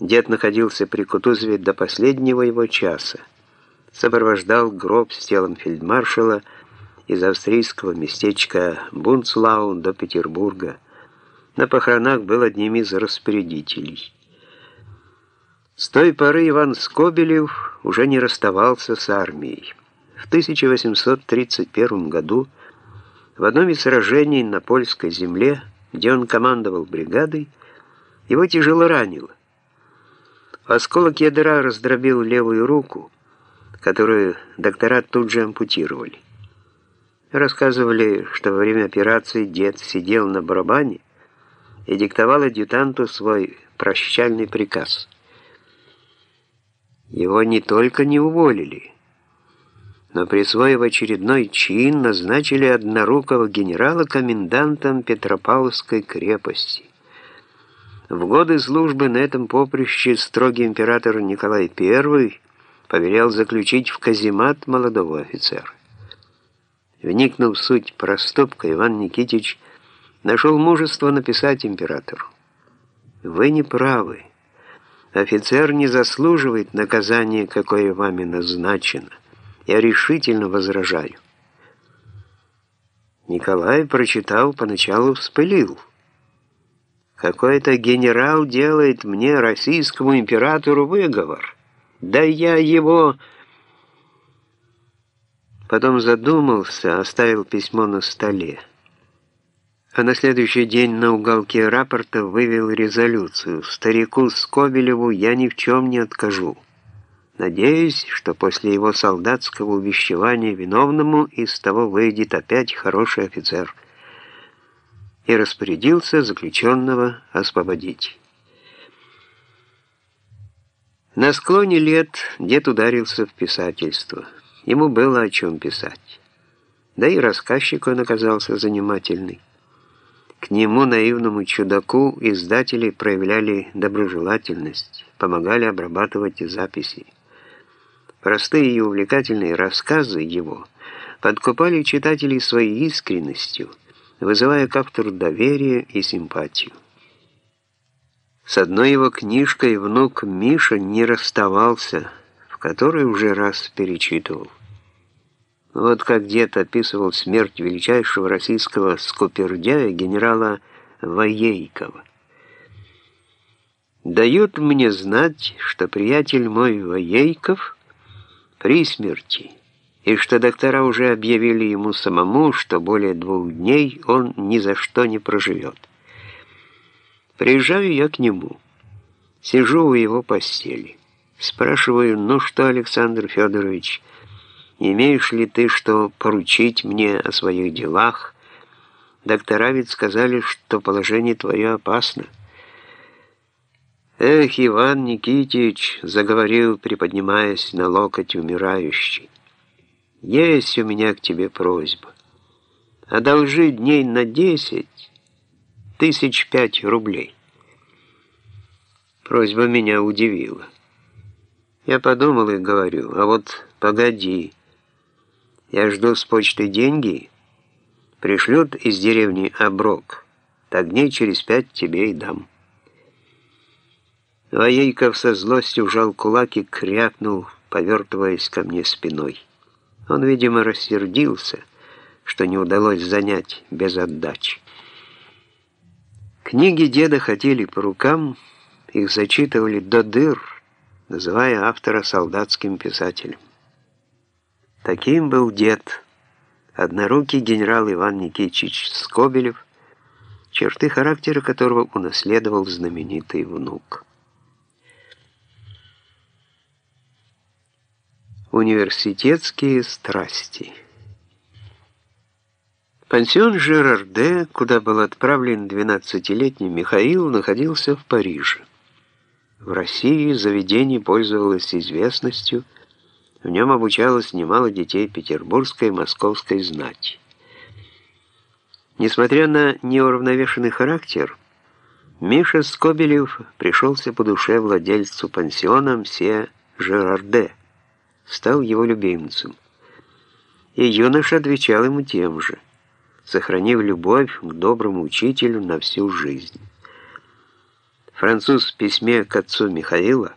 Дед находился при Кутузове до последнего его часа. Сопровождал гроб с телом фельдмаршала из австрийского местечка Бунцлау до Петербурга. На похоронах был одним из распорядителей. С той поры Иван Скобелев уже не расставался с армией. В 1831 году в одном из сражений на польской земле, где он командовал бригадой, его тяжело ранило. Осколок ядра раздробил левую руку, которую доктора тут же ампутировали. Рассказывали, что во время операции дед сидел на барабане и диктовал адъютанту свой прощальный приказ. Его не только не уволили, но присвоив очередной чин, назначили однорукого генерала комендантом Петропавловской крепости. В годы службы на этом поприще строгий император Николай I поверял заключить в каземат молодого офицера. Вникнув в суть проступка, Иван Никитич нашел мужество написать императору. «Вы не правы. Офицер не заслуживает наказания, какое вами назначено. Я решительно возражаю». Николай, прочитал, поначалу вспылил – какой-то генерал делает мне, российскому императору, выговор. Да я его... Потом задумался, оставил письмо на столе. А на следующий день на уголке рапорта вывел резолюцию. Старику Скобелеву я ни в чем не откажу. Надеюсь, что после его солдатского увещевания виновному из того выйдет опять хороший офицер – и распорядился заключенного освободить. На склоне лет дед ударился в писательство. Ему было о чем писать. Да и рассказчик он оказался занимательный. К нему, наивному чудаку, издатели проявляли доброжелательность, помогали обрабатывать записи. Простые и увлекательные рассказы его подкупали читателей своей искренностью – вызывая к автору доверие и симпатию. С одной его книжкой внук Миша не расставался, в которой уже раз перечитывал. Вот как дед описывал смерть величайшего российского скупердяя генерала Воейкова. «Дают мне знать, что приятель мой Воейков при смерти» и что доктора уже объявили ему самому, что более двух дней он ни за что не проживет. Приезжаю я к нему, сижу у его постели, спрашиваю, ну что, Александр Федорович, имеешь ли ты что поручить мне о своих делах? Доктора ведь сказали, что положение твое опасно. «Эх, Иван Никитич!» — заговорил, приподнимаясь на локоть умирающий. Есть у меня к тебе просьба. Одолжи дней на десять тысяч пять рублей. Просьба меня удивила. Я подумал и говорю, а вот погоди. Я жду с почты деньги. Пришлют из деревни оброк. Так дней через пять тебе и дам. Воейков со злостью вжал кулак и крякнул, повертываясь ко мне спиной. Он, видимо, рассердился, что не удалось занять без отдачи. Книги деда хотели по рукам, их зачитывали до дыр, называя автора солдатским писателем. Таким был дед, однорукий генерал Иван Никитич Скобелев, черты характера которого унаследовал знаменитый внук. Университетские страсти. Пансион Жерарде, куда был отправлен 12-летний Михаил, находился в Париже. В России заведение пользовалось известностью, в нем обучалось немало детей петербургской и московской знати. Несмотря на неуравновешенный характер, Миша Скобелев пришелся по душе владельцу пансиона Мсе Жерарде – стал его любимцем. И юноша отвечал ему тем же, сохранив любовь к доброму учителю на всю жизнь. Француз в письме к отцу Михаила